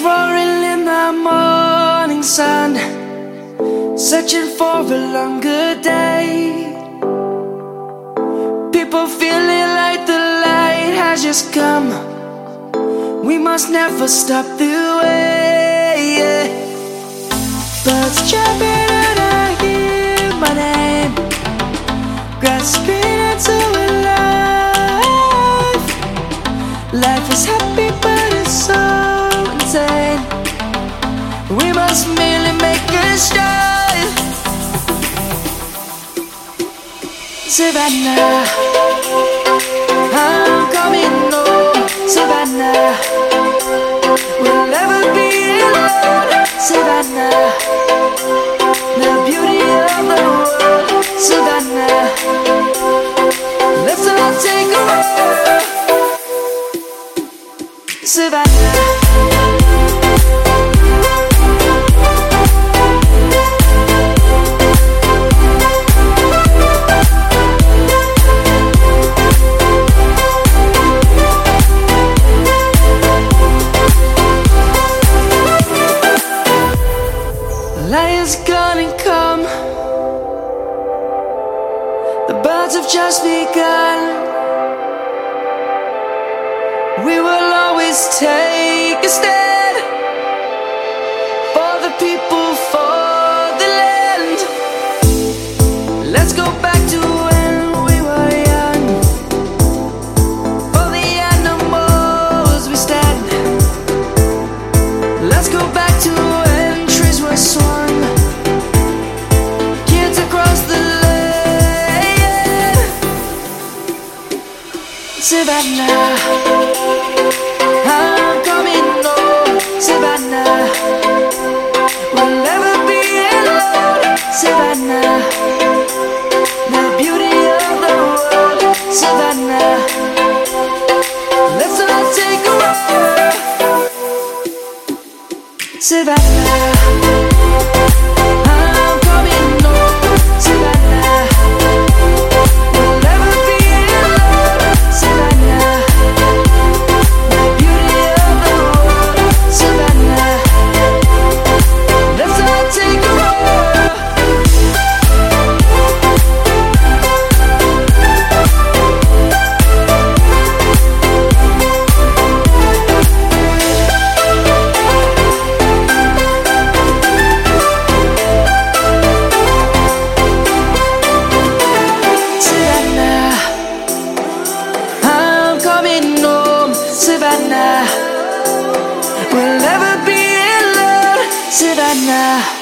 roaring in the morning sun, searching for a longer day. People feeling like the light has just come. We must never stop the way. Birds chirping and I hear my name, grasping into a life. Life is happy, We must merely make a start. Savannah, I'm coming home. Savannah, we'll never be alone. Savannah, the beauty of the world. Savannah, let's all take a walk. Savannah. Lion's gonna come. The birds have just begun. We will always take a stand for the people, for the land. Let's go back to Savannah. I'm coming home, Savannah. We'll never be alone, Savannah. The beauty of the world, Savannah. Let's all take a walk. Savannah. I'm Be alone, Savannah.